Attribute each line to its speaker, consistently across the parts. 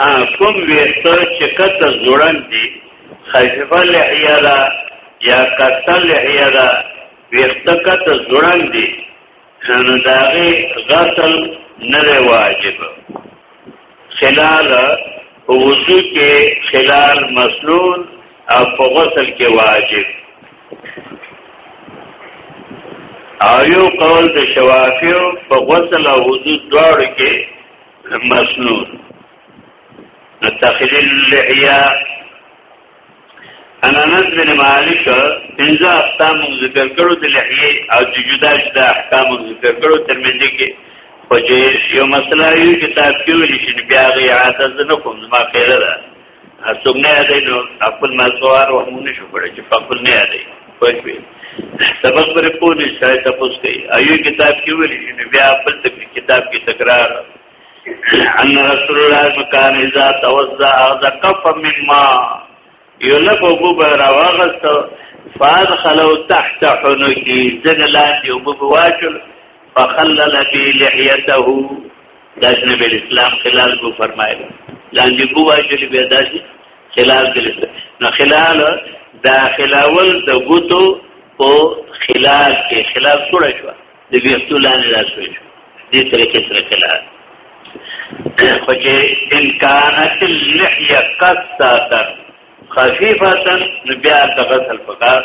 Speaker 1: ها کوم ویسته چې کته زوړن دي خفیفه لحیه ده یا کته لحیه ده ویسته کته زوړن دي نو د هغې غسل نه دی واجب خلال په وضو کې خلال مسنون او په غسل کې واجب او یو قول د شوافیو په غسل او وضو دواړو کې مسنون تخلیل اللحیه انا انس بن مالک پنځه احکام ذکر کړو د لحیه او د جدا جدا احکام ذکر کړو ترمنځ کې په یو مسله یو کتاب کې ویل شي بیا غي عادت نه کوم ما خیره ده اسوګ نه یادې نو خپل مزوار و مونږ نشو کړی چې خپل نه یادې پښوی سبق پر پوری شای تاسو کوي ایو کتاب کې ویل چې بیا خپل کتاب کې تکرار ان رسول الله مکان اذا توزع اذا قف من ما یلف ابو براغست فادخلوا تحت حنکی زن لاندې ابو واجل فخلل بي لحيته داش نبی اسلام خلال کو فرمایل لاندې کو واجل به داش خلال کړي نو خلال دا خلاول د غوتو او خلال کې خلال سره شو د بیرتو لاندې راځي دې سره کې سره خلال خو چې ان كانت اللحيه قصه خفيفه نبيع تغسل فقط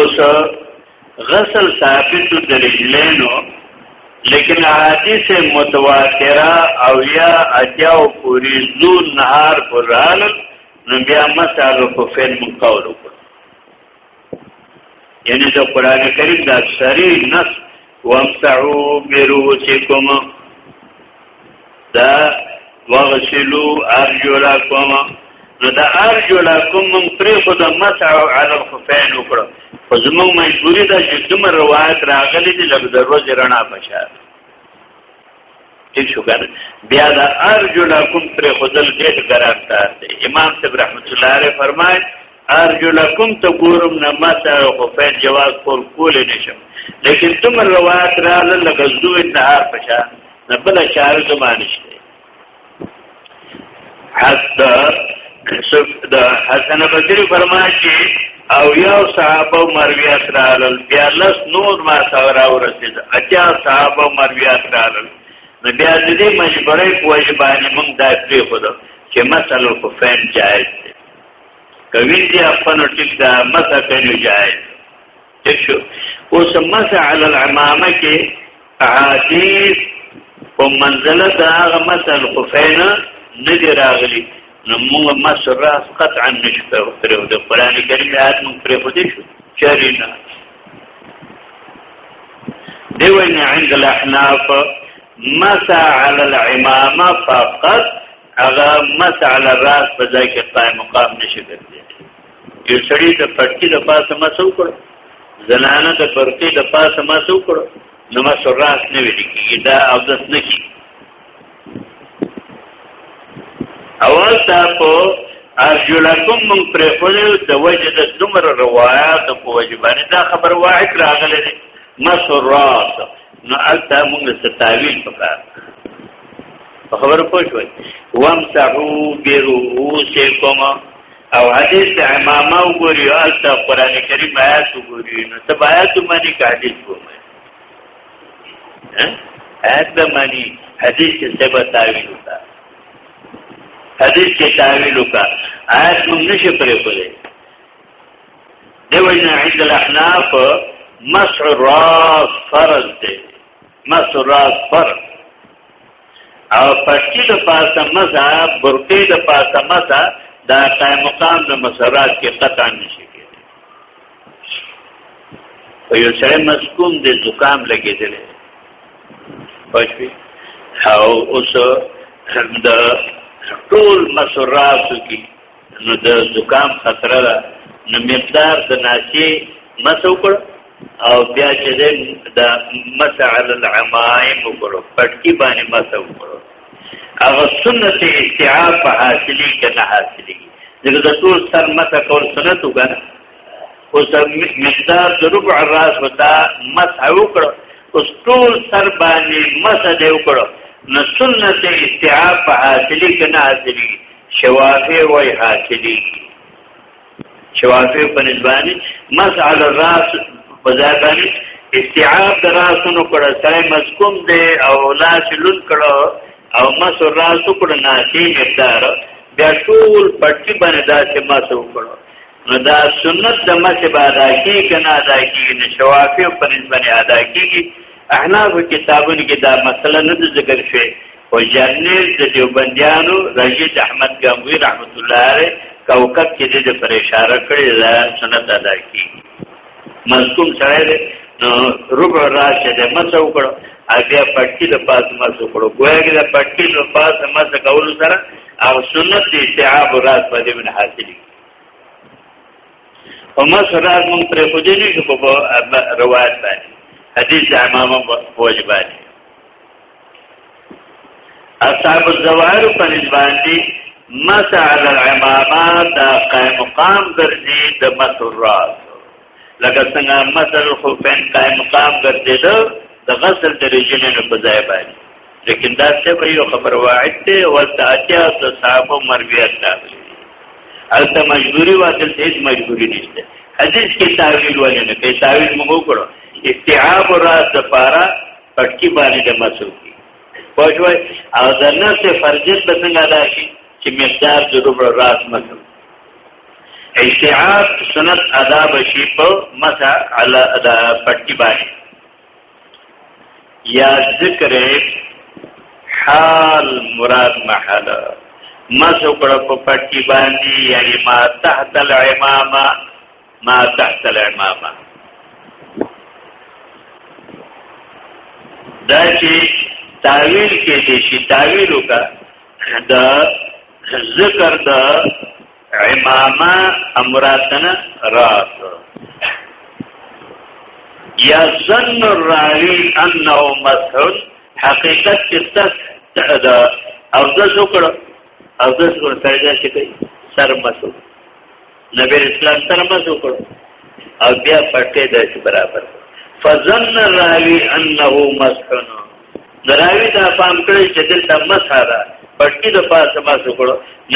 Speaker 1: اوس غسل ثابت د رجلینو لیکن حدیث متواتره او یا اتیاو پوری زون نهار پر رال نو بیا مسالو کو فین من قول وکړ یعنی د قران کریم د سری نص وامتعو بروسکم دا وغسلو ارجلکم نو دا ارجلکم من پری خود مسعو علی الخفین وکړو خو زموږ مجبوری ده چې دومره روایت راغلی دی لږ د ورځې رڼا بشار ټیک شو کنه بیا دا ارجو لکم پر خدل ډېر ګران کار دی امام صاحب رحمت الله علیه فرمای ارجو لکم تکورم نمت او فین جواز کول کول نشم لیکن تم روایت را لږ زوی نه هر پشا نه بل شهر زمانشته حتی شف د حسن بصری فرمایي چې او یو صحابه مرویات رالل بیا لس نور ما ثورا ورسید اتیا صحابه مرویات رالل نو بیا د دې مجبورې کوی باندې موږ دا پری خو ده چې مثال کو فین جائز دی کوي چې خپل ټیک دا مثال کوي جائز شو اوس مسح علی العمامه کې احادیث په منزله دا هغه مثل خفین نه دی راغلی نو موږ مسر راس قطعا نشو پرې د قران کریم آیات موږ پرې خو دې شو چرینا دیو ان عند الاحناف مسا علی العمامه فقط اغه مسا علی الراس په ځای کې قائم مقام نشي ګرځي یو سړی د پټکی د پاسه ما څو کړ زنانه د برقی د پاسه ما څو کړ نو ما سراس نه ویل کیږي دا او دس نه کی اول تا په ارجلکم من پر خپل د وجه د دمر روایت په وجه باندې دا خبر واحد راغلی دی ما سراس نو البته موږ ستاویل پکار خبر پوه شوي وامسحو برؤوسکم او حدیث امامه وګوري او الته قران کریم آیات وګوري نو ته آیات باندې حدیث وګوري آیات باندې حدیث څه سبا تعویل وکړه حدیث کې تعویل وکړه آیات موږ نشي پرې پرې دیو نه عند الاحناف مسح الراس فرض دی مسو راس پر او پټکی د پاسه مزه برقی د پاسه مزه دا قائم مقام د مسرات کې قطع نشي کېږي او یو سره مسکوم د زکام لګېدل پښې او اوس د ټول مسرات کې نو د زکام خطر ده نو مقدار د ناشي مسو کړ او بیا چې د مسعل العمائم وکړو پټکی باندې مسو کړو هغه سنت استعاب په حاصلې کنه حاصلې دغه د ټول سر مسه کول سنت وګڼه او د مقدار د ربع راس وتا مسح وکړه اوس ټول سر باندې مسح دی وکړه نو سنت استعاب په حاصلې کنه حاصلې شوافی وای حاصلی شوافی په نسبانی مسعل الراس په ځای باندې استعاب د راسونو کړه سره مسکوم دی او لاس لون کړه او مس راس کړه ناشي مقدار بیا ټول پټي باندې داسې مس وکړه نو دا سنت د مس بادا کی کنا ادا کی نشوافی په نسبت ادا کیږي احناف کتابونو کې دا مسله نه ذکر شوی او جنرال د دیوبندیانو رشید احمد ګنگوی رحمت الله علیه کوکب کې د پر اشاره کړی دا سنت ادا کی مزکوم سره نو ربع راشه د مسو کړو بیا پټکی د پاس مسو کړو ګویا د پټکی د پاس مسو کول سره او سنت د استعاب راز په دې من حاصلې او مسو راز مونږ پر خو دې نه شو په روایت باندې حدیث امام واجبانی اصحاب الزوائر په نسبت دي مسع على العمامه دا قائم مقام ګرځي د مسع الراس لکه څنګه مسع الخفين قائم مقام ګرځي د غسل د رجمنو په ځای باندې لیکن دا څه به یو خبر واعد دی ولته اتیا د صحابه مرویات راغلي البته مجبوری واتل هیڅ مجبوری نشته حدیث کې تعویل ولې نه کوي تعویل موږ وکړو استیعاب راز د پاره پټکی باندې د مسو کی پښوی او د نفس فرجت به څنګه ادا شي چې مقدار د ربع راس مسو استعاب سنت ادا بشي په مسا علی ادا پټکی باندې یا ذکر حال مراد محل مسو کړه په پټکی باندې یعنی ما تحت العمامه ما تحت الامامه دا چې تعویل کې دي شي تعویل وکا دا ذکر دا امامه امراتنا رات یا ظن الراوی انه مسعود حقیقت کې تس دا او د ذکر او د ذکر سره شي کوي سر مسعود نبی اسلام سره مز وکړ او بیا پټه داسې برابر فظن راوی انه مسحن دراوی دا پام کړی چې دلته مسحه ده پټکی د پاسه مز وکړ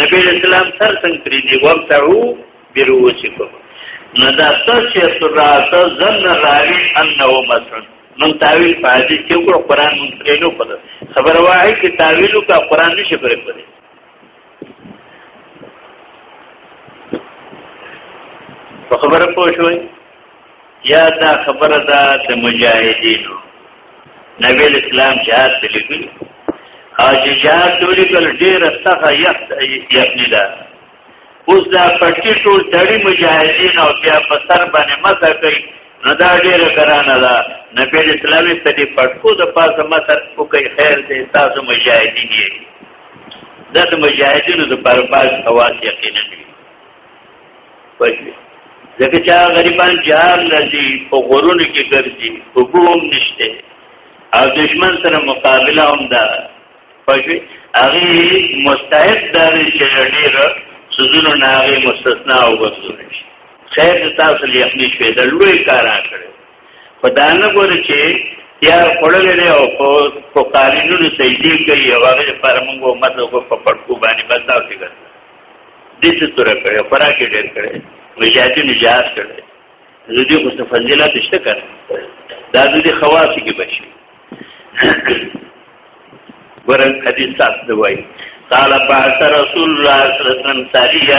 Speaker 1: نبی اسلام سر څنګه پری دی ومتعو بروچکم نو دا تشیت راس ظن راوی انه مسحن من تعویل په حدیث کې وکړو قران مونږ پرې نو پد خبر واهي کې تعویل کا قران نشي پرې پدې په خبره پوه شوي یا دا خبره ده د مجاهدینو نبی اسلام جهاد ته لیکل او چې جهاد ته لیکل ډېره سخه یخت یخنی ده اوس دا پټی ټول تړي مجاهدین او بیا په سر باندې مزه کوي نو دا ډېره ګرانه ده نبی اسلامي ته دې پټکو د پاسه مزه کوي خیر دې تاسو مجاهدین یې دا د مجاهدینو د پر باز خواص یقینا وي پښې ځکه چې غریبان جهار لذي په غرونو کې ګرځي په ګوم نشته او دشمن سره مقابله هم ده پښې هغه مستعد دار چې ډېر سوزونو نه هغه مستثنا او وګوري خیر تاسو یې خپل شوي د لوی کار کړو په دا نه ګوري چې یا خړلې دی او په قالینونو سجدي کوي او هغه پر موږ امت کو په پټکو باندې بدلاو شي ګر دې څه تر کړې خوراک یې ډېر کړې وجاهدي نجات کړې زدي خو فضیلت شته کړ دا دې خواص کې بشي ورن حدیث تاسو دی وای قال بعث رسول الله صلی الله علیه وسلم ساریه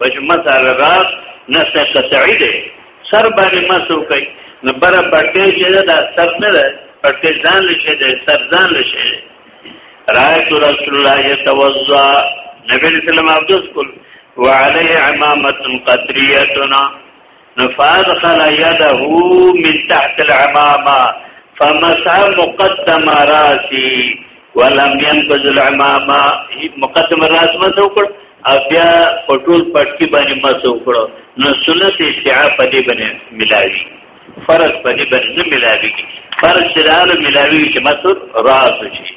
Speaker 1: پجمت علی راس نسه قطعی دی سر باندې مسو کوي نو بره پټې چې دا سر نه ده پټې ځان لشي ده سر ځان لشي رایت رسول الله یتوضا نبی رسول الله عبدس کول وعليه عمامه قطريه نو فادخل يده من تحت العمامه فمسح مقدم راسي ولم ينفذ العمامه مقدم راس ما وکړ او بیا په ټول پټکی باندې ما وکړ نو سنت استعاء په دې باندې ملاوي فرض په دې باندې نه ملاوي فرض شرعه ملاوي چې مسور راس شي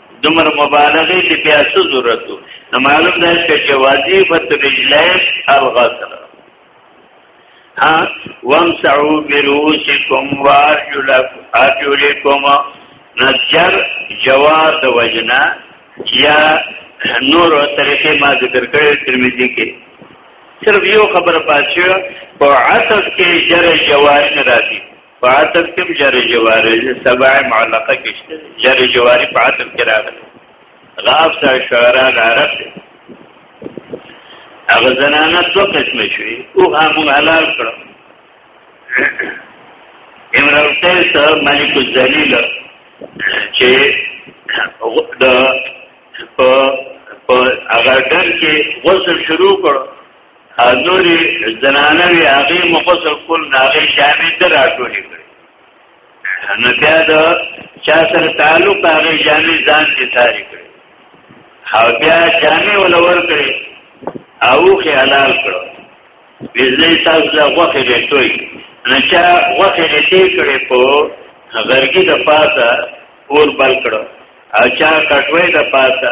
Speaker 1: دمر مبالغه چې بیا څه ضرورت نو معلوم ده چې وظیفه الرجلین الغسل ها وامسعوا برؤوسکم وارجلکم نجر جواب د وجنا یا نور طریقې ما ذکر کړې ترمذی کې صرف یو خبر پاتې په عصب کې جر جواز نه راځي فاتب کم جر جواری سبع معلقه کشته جر جواری فاتب کراغل غاف سا شعرا غارب دی اغه زنانه دو قسم شوی او هم حلال کړو امرال قیس ملک الذلیل چې د په په هغه ډر کې غسل شروع کړو نوري زنانه وی هغه مخصل کول نه هغه جامع ته راټولې کړې نو بیا دا چا سره تعلق هغه جامع ځان کې ساري کړې او بیا جامع ولور کړې او خې حلال کړو بزنې تاسو له غوخه دې توي نه چا غوخه دې کړې په غرګي د پاسه اور بل کړو او چا کټوي د پاسه